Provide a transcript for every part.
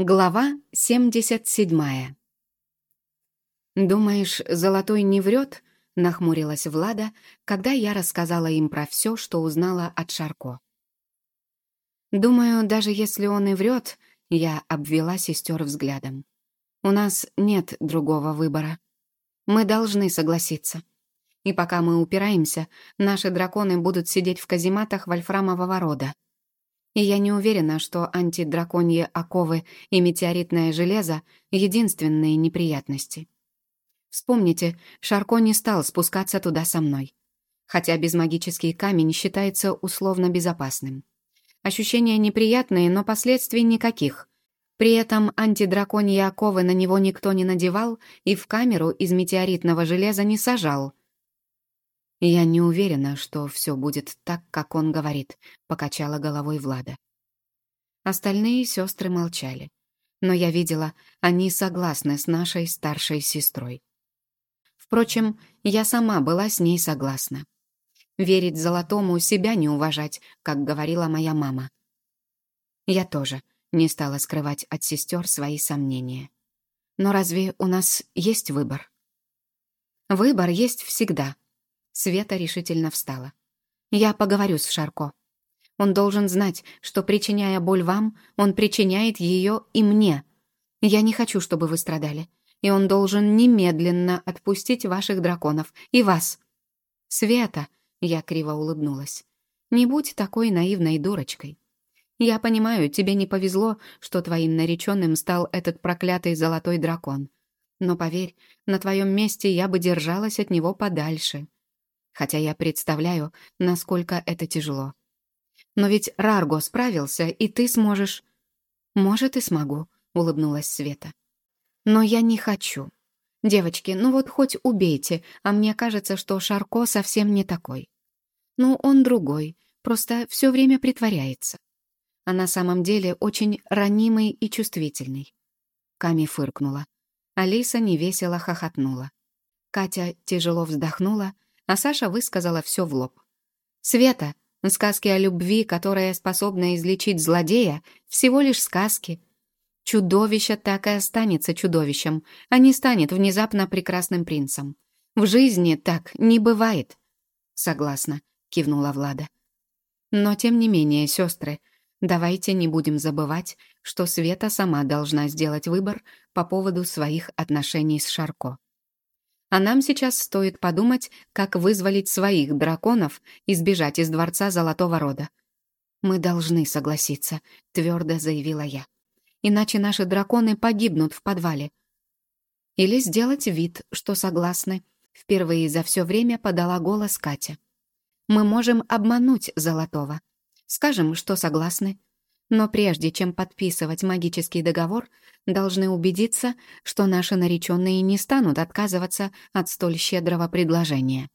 Глава 77. «Думаешь, Золотой не врет?» — нахмурилась Влада, когда я рассказала им про все, что узнала от Шарко. «Думаю, даже если он и врет, я обвела сестер взглядом. У нас нет другого выбора. Мы должны согласиться. И пока мы упираемся, наши драконы будут сидеть в казематах вольфрамового рода и я не уверена, что антидраконьи оковы и метеоритное железо — единственные неприятности. Вспомните, Шарко не стал спускаться туда со мной. Хотя безмагический камень считается условно безопасным. Ощущения неприятные, но последствий никаких. При этом антидраконьи оковы на него никто не надевал и в камеру из метеоритного железа не сажал — «Я не уверена, что все будет так, как он говорит», — покачала головой Влада. Остальные сестры молчали. Но я видела, они согласны с нашей старшей сестрой. Впрочем, я сама была с ней согласна. Верить Золотому — себя не уважать, как говорила моя мама. Я тоже не стала скрывать от сестер свои сомнения. Но разве у нас есть выбор? Выбор есть всегда, Света решительно встала. «Я поговорю с Шарко. Он должен знать, что, причиняя боль вам, он причиняет ее и мне. Я не хочу, чтобы вы страдали. И он должен немедленно отпустить ваших драконов и вас». «Света», — я криво улыбнулась, — «не будь такой наивной дурочкой. Я понимаю, тебе не повезло, что твоим нареченным стал этот проклятый золотой дракон. Но поверь, на твоем месте я бы держалась от него подальше хотя я представляю, насколько это тяжело. Но ведь Рарго справился, и ты сможешь... Может, и смогу, улыбнулась Света. Но я не хочу. Девочки, ну вот хоть убейте, а мне кажется, что Шарко совсем не такой. Ну, он другой, просто все время притворяется. А на самом деле очень ранимый и чувствительный. Ками фыркнула. Алиса невесело хохотнула. Катя тяжело вздохнула а Саша высказала все в лоб. «Света, сказки о любви, которая способна излечить злодея, всего лишь сказки. Чудовище так и останется чудовищем, а не станет внезапно прекрасным принцем. В жизни так не бывает». «Согласна», — кивнула Влада. «Но тем не менее, сестры, давайте не будем забывать, что Света сама должна сделать выбор по поводу своих отношений с Шарко. А нам сейчас стоит подумать, как вызволить своих драконов и сбежать из дворца Золотого Рода. «Мы должны согласиться», — твердо заявила я. «Иначе наши драконы погибнут в подвале». «Или сделать вид, что согласны», — впервые за все время подала голос Катя. «Мы можем обмануть Золотого. Скажем, что согласны, но прежде чем подписывать магический договор, должны убедиться, что наши нареченные не станут отказываться от столь щедрого предложения.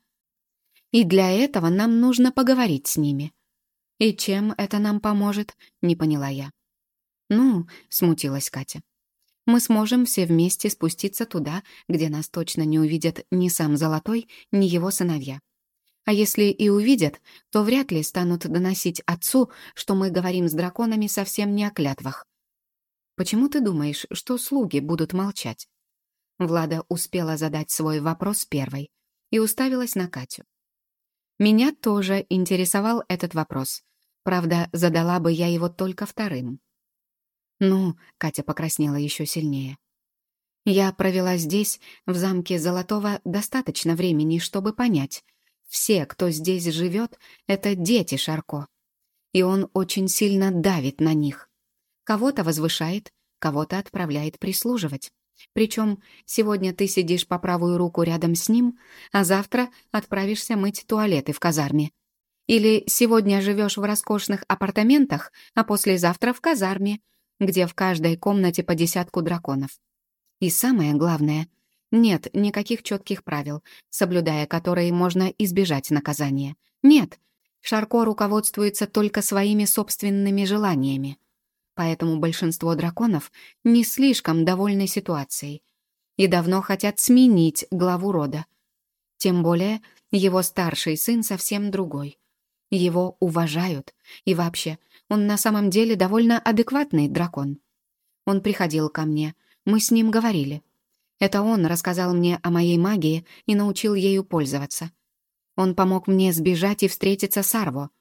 И для этого нам нужно поговорить с ними. И чем это нам поможет, не поняла я. «Ну», — смутилась Катя, — «мы сможем все вместе спуститься туда, где нас точно не увидят ни сам Золотой, ни его сыновья. А если и увидят, то вряд ли станут доносить отцу, что мы говорим с драконами совсем не о клятвах. Почему ты думаешь, что слуги будут молчать? Влада успела задать свой вопрос первой и уставилась на Катю. Меня тоже интересовал этот вопрос. Правда, задала бы я его только вторым. «Ну», — Катя покраснела еще сильнее. «Я провела здесь, в замке Золотого, достаточно времени, чтобы понять, все, кто здесь живет, это дети Шарко. И он очень сильно давит на них. Кого-то возвышает, кого-то отправляет прислуживать. Причем сегодня ты сидишь по правую руку рядом с ним, а завтра отправишься мыть туалеты в казарме. Или сегодня живешь в роскошных апартаментах, а послезавтра в казарме, где в каждой комнате по десятку драконов. И самое главное — нет никаких четких правил, соблюдая которые можно избежать наказания. Нет, Шарко руководствуется только своими собственными желаниями. Поэтому большинство драконов не слишком довольны ситуацией и давно хотят сменить главу рода. Тем более его старший сын совсем другой. Его уважают, и вообще, он на самом деле довольно адекватный дракон. Он приходил ко мне. Мы с ним говорили. Это он рассказал мне о моей магии и научил ею пользоваться. Он помог мне сбежать и встретиться с Арво.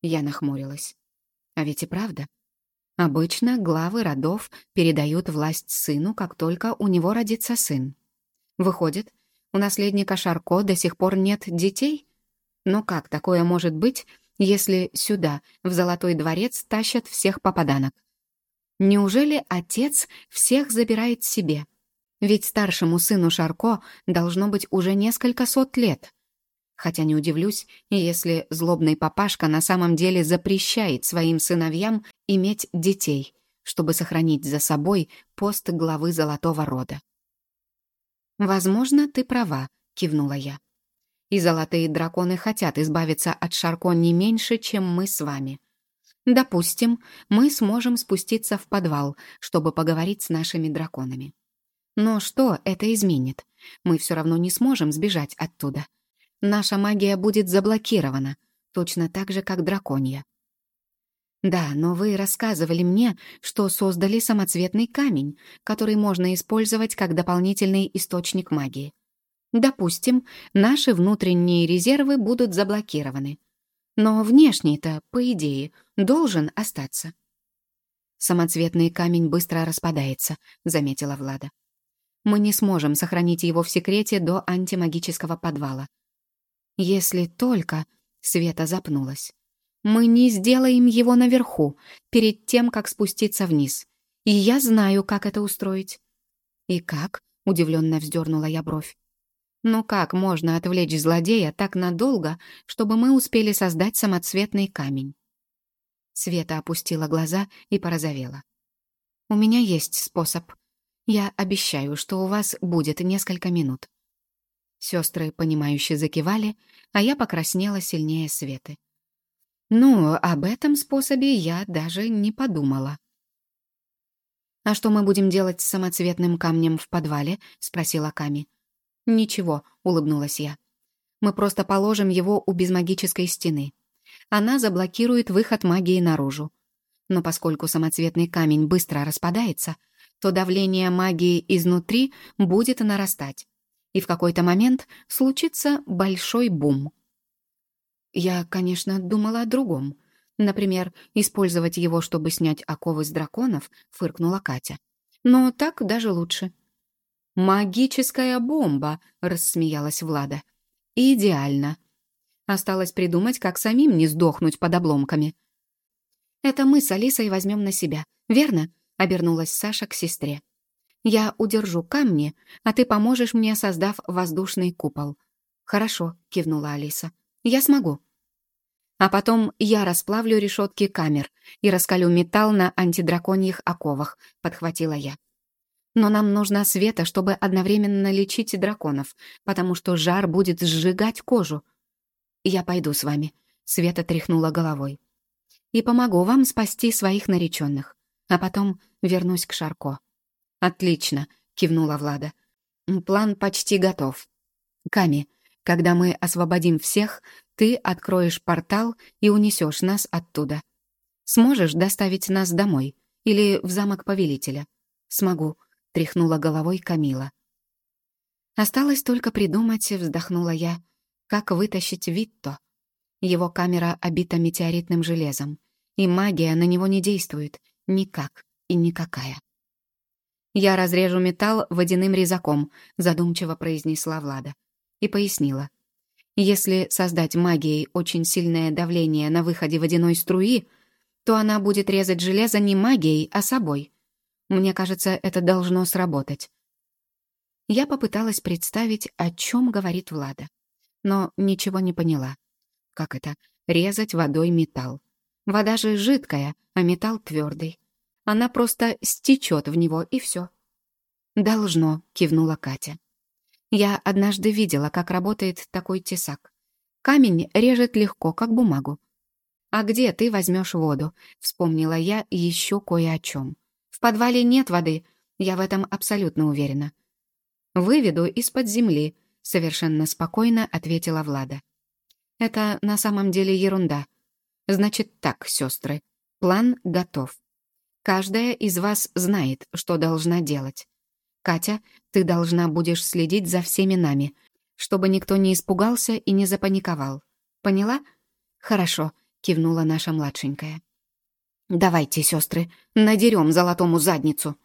Я нахмурилась. А ведь и правда. Обычно главы родов передают власть сыну, как только у него родится сын. Выходит, у наследника Шарко до сих пор нет детей? Но как такое может быть, если сюда, в Золотой дворец, тащат всех попаданок? Неужели отец всех забирает себе? Ведь старшему сыну Шарко должно быть уже несколько сот лет. Хотя не удивлюсь, если злобный папашка на самом деле запрещает своим сыновьям иметь детей, чтобы сохранить за собой пост главы Золотого рода. «Возможно, ты права», — кивнула я. «И золотые драконы хотят избавиться от Шарко не меньше, чем мы с вами. Допустим, мы сможем спуститься в подвал, чтобы поговорить с нашими драконами. Но что это изменит? Мы все равно не сможем сбежать оттуда. Наша магия будет заблокирована, точно так же, как драконья. Да, но вы рассказывали мне, что создали самоцветный камень, который можно использовать как дополнительный источник магии. Допустим, наши внутренние резервы будут заблокированы. Но внешний-то, по идее, должен остаться. «Самоцветный камень быстро распадается», — заметила Влада. «Мы не сможем сохранить его в секрете до антимагического подвала. Если только...» — Света запнулась. «Мы не сделаем его наверху, перед тем, как спуститься вниз. И я знаю, как это устроить». «И как?» — удивленно вздернула я бровь. Но как можно отвлечь злодея так надолго, чтобы мы успели создать самоцветный камень? Света опустила глаза и порозовела. «У меня есть способ. Я обещаю, что у вас будет несколько минут». Сестры, понимающе закивали, а я покраснела сильнее Светы. Ну, об этом способе я даже не подумала. «А что мы будем делать с самоцветным камнем в подвале?» — спросила Ками. «Ничего», — улыбнулась я. «Мы просто положим его у безмагической стены. Она заблокирует выход магии наружу. Но поскольку самоцветный камень быстро распадается, то давление магии изнутри будет нарастать. И в какой-то момент случится большой бум. Я, конечно, думала о другом. Например, использовать его, чтобы снять оковы с драконов, фыркнула Катя. Но так даже лучше. «Магическая бомба!» — рассмеялась Влада. «Идеально!» Осталось придумать, как самим не сдохнуть под обломками. «Это мы с Алисой возьмем на себя, верно?» — обернулась Саша к сестре. «Я удержу камни, а ты поможешь мне, создав воздушный купол». «Хорошо», — кивнула Алиса. «Я смогу». «А потом я расплавлю решетки камер и раскалю металл на антидраконьих оковах», — подхватила я. Но нам нужна света, чтобы одновременно лечить драконов, потому что жар будет сжигать кожу. Я пойду с вами. Света тряхнула головой. И помогу вам спасти своих нареченных. А потом вернусь к Шарко. Отлично, кивнула Влада. План почти готов. Ками, когда мы освободим всех, ты откроешь портал и унесешь нас оттуда. Сможешь доставить нас домой или в замок повелителя? Смогу, тряхнула головой Камила. Осталось только придумать, вздохнула я, как вытащить Витто. Его камера обита метеоритным железом, и магия на него не действует никак и никакая. «Я разрежу металл водяным резаком», — задумчиво произнесла Влада. И пояснила. «Если создать магией очень сильное давление на выходе водяной струи, то она будет резать железо не магией, а собой. Мне кажется, это должно сработать. Я попыталась представить, о чем говорит Влада, но ничего не поняла. Как это? Резать водой металл. Вода же жидкая, а металл твердый. Она просто стечет в него, и все. «Должно», — кивнула Катя. «Я однажды видела, как работает такой тесак. Камень режет легко, как бумагу. «А где ты возьмешь воду?» — вспомнила я еще кое о чем. В подвале нет воды, я в этом абсолютно уверена. Выведу из-под земли, совершенно спокойно ответила Влада. Это на самом деле ерунда. Значит так, сестры, план готов. Каждая из вас знает, что должна делать. Катя, ты должна будешь следить за всеми нами, чтобы никто не испугался и не запаниковал. Поняла? Хорошо, кивнула наша младшенькая. Давайте, сестры, надерем золотому задницу.